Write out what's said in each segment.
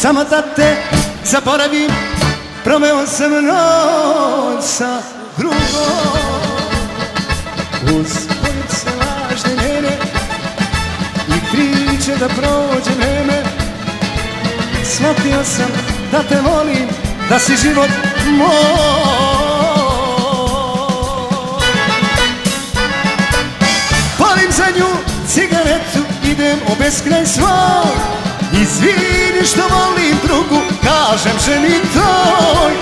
Samo da te zaboravim Proveo sam noć sa drugom. Uz police lažne njene I priče da prođe vreme Shvatio sam da te volim Da si život moj. Palim za nju cigaretu Idem u beskraj svoj Izvini što volim drugu Kažem ženi toj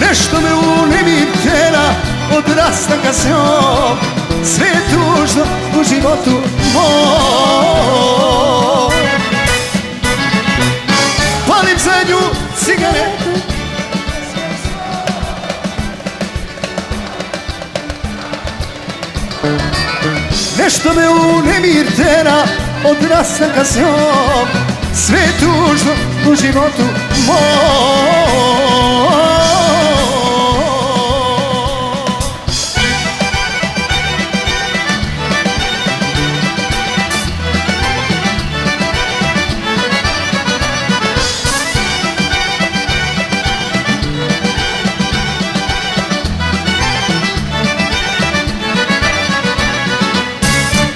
Nešto me u nemir tjera Od rastanka s njom Sve je tužno u životu moj. Palim za nju cigaretu Nešto me u nemir tera Od rastanka s njom Sve tužno u životu moj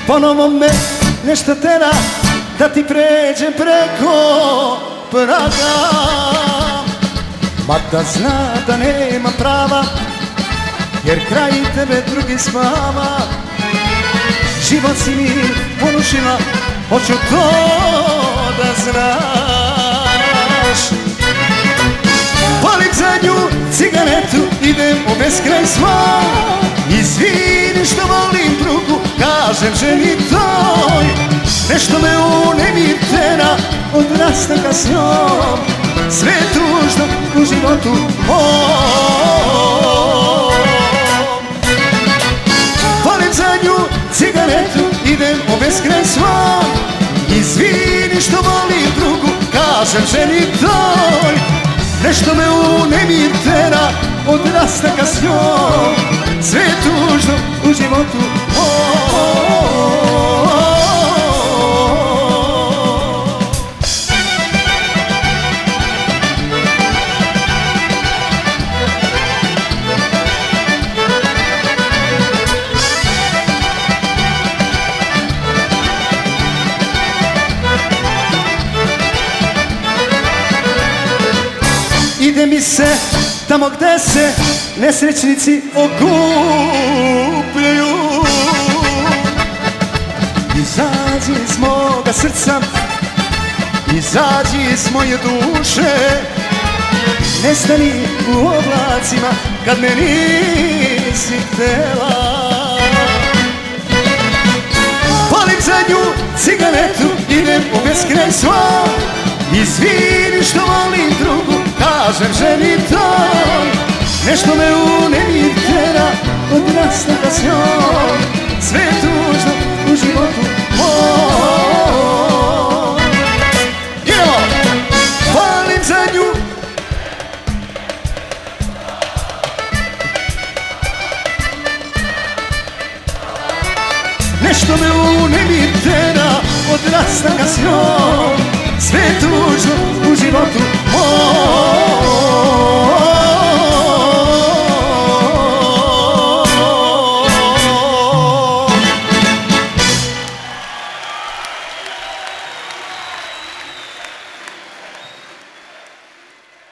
Ponovo me nešto tera Da ti pređem preko praga. Mada zna da nema prava Jer kraj tebe drugi spava. Život si mi ponušila Hoću to da znaš. Palim zadnju cigaretu Idem u beskraj svoj Izvini što volim drugu Kažem ženi toj Nešto me u nemir tera Od rastanka s njom Sve je tužno u životu mom. Palim zadnju cigaretu Idem u beskraj svoj Izvini što volim drugu Kažem ženi toj. Nešto me u nemir tera Od rastanka s njom Ide mi se tamo gde se nesrećnici okupljaju. Izađi iz moga srca, izađi iz moje duše. Nestani u oblacima kad me nisi htela Palim cigaretu, idem kažem ženi toj Nešto me u nemir tjera, od rastanka s njom Sve je tužno u životu moj Idemo! Palim zadnju Nešto me u nemir tjera, od rastanka s njom Sve je tužno u